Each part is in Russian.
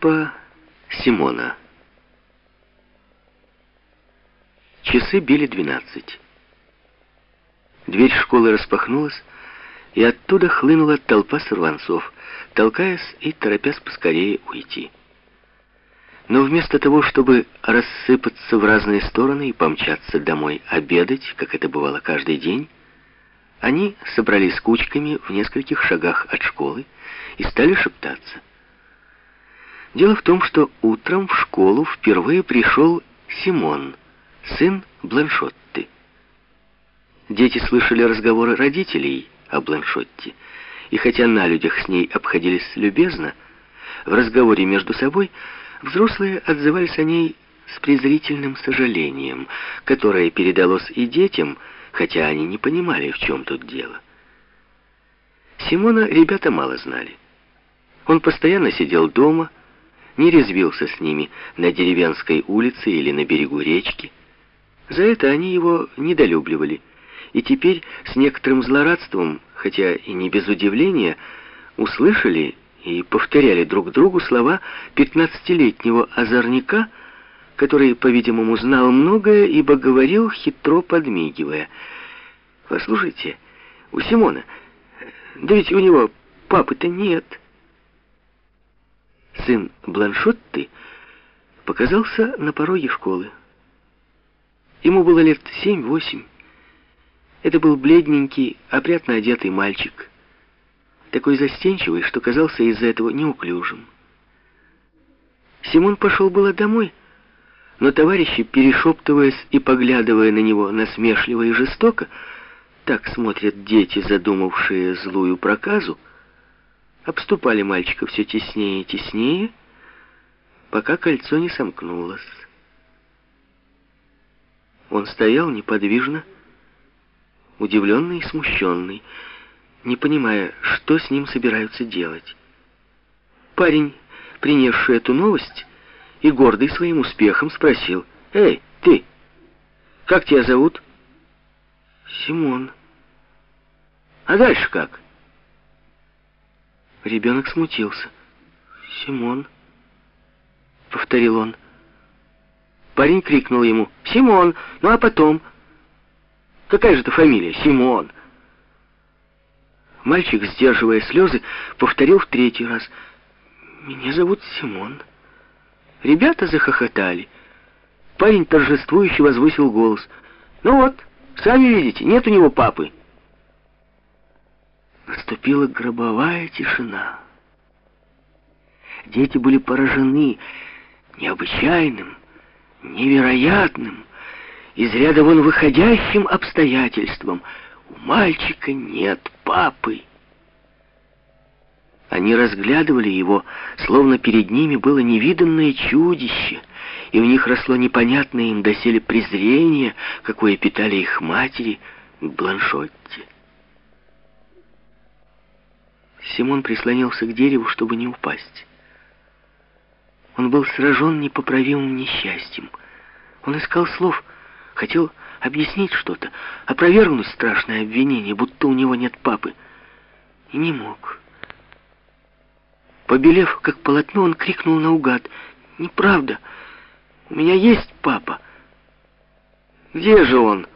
Папа Симона. Часы били двенадцать. Дверь школы распахнулась, и оттуда хлынула толпа сорванцов, толкаясь и торопясь поскорее уйти. Но вместо того, чтобы рассыпаться в разные стороны и помчаться домой обедать, как это бывало каждый день, они собрались кучками в нескольких шагах от школы и стали шептаться. Дело в том, что утром в школу впервые пришел Симон, сын Бланшотты. Дети слышали разговоры родителей о Бланшотте, и хотя на людях с ней обходились любезно, в разговоре между собой взрослые отзывались о ней с презрительным сожалением, которое передалось и детям, хотя они не понимали, в чем тут дело. Симона ребята мало знали. Он постоянно сидел дома, не резвился с ними на деревенской улице или на берегу речки. За это они его недолюбливали, и теперь с некоторым злорадством, хотя и не без удивления, услышали и повторяли друг другу слова пятнадцатилетнего озорника, который, по-видимому, знал многое, ибо говорил, хитро подмигивая. «Послушайте, у Симона, да ведь у него папы-то нет» сын Бланшотты, показался на пороге школы. Ему было лет семь-восемь. Это был бледненький, опрятно одетый мальчик, такой застенчивый, что казался из-за этого неуклюжим. Симон пошел было домой, но товарищи, перешептываясь и поглядывая на него насмешливо и жестоко, так смотрят дети, задумавшие злую проказу, обступали мальчика все теснее и теснее, пока кольцо не сомкнулось. Он стоял неподвижно, удивленный и смущенный, не понимая, что с ним собираются делать. Парень, принесший эту новость и гордый своим успехом, спросил, «Эй, ты, как тебя зовут?» «Симон». «А дальше как?» Ребенок смутился. «Симон», — повторил он. Парень крикнул ему, «Симон, ну а потом?» «Какая же это фамилия? Симон!» Мальчик, сдерживая слезы, повторил в третий раз, «Меня зовут Симон». Ребята захохотали. Парень торжествующе возвысил голос. «Ну вот, сами видите, нет у него папы». Наступила гробовая тишина. Дети были поражены необычайным, невероятным, из ряда вон выходящим обстоятельством. У мальчика нет папы. Они разглядывали его, словно перед ними было невиданное чудище, и в них росло непонятное им доселе презрение, какое питали их матери к Бланшотте. Симон прислонился к дереву, чтобы не упасть. Он был сражен непоправимым несчастьем. Он искал слов, хотел объяснить что-то, опровергнуть страшное обвинение, будто у него нет папы. И не мог. Побелев, как полотно, он крикнул наугад. «Неправда! У меня есть папа!» «Где же он?»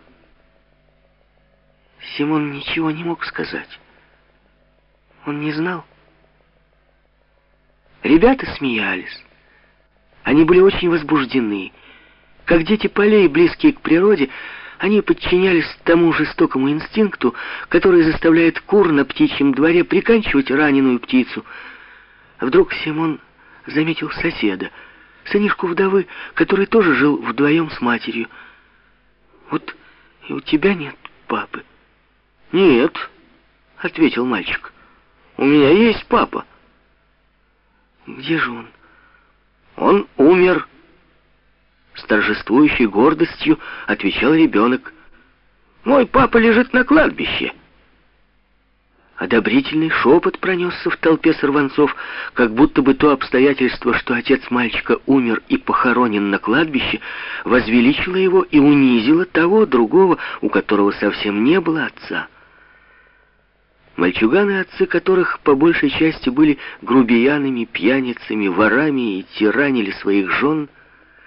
Симон ничего не мог сказать. Он не знал. Ребята смеялись. Они были очень возбуждены. Как дети полей, близкие к природе, они подчинялись тому жестокому инстинкту, который заставляет кур на птичьем дворе приканчивать раненую птицу. А вдруг Симон заметил соседа, сынишку вдовы, который тоже жил вдвоем с матерью. «Вот и у тебя нет папы?» «Нет», — ответил мальчик. У меня есть папа. Где же он? Он умер. С торжествующей гордостью отвечал ребенок. Мой папа лежит на кладбище. Одобрительный шепот пронесся в толпе сорванцов, как будто бы то обстоятельство, что отец мальчика умер и похоронен на кладбище, возвеличило его и унизило того другого, у которого совсем не было отца. Мальчуганы, отцы которых по большей части были грубиянами, пьяницами, ворами и тиранили своих жен –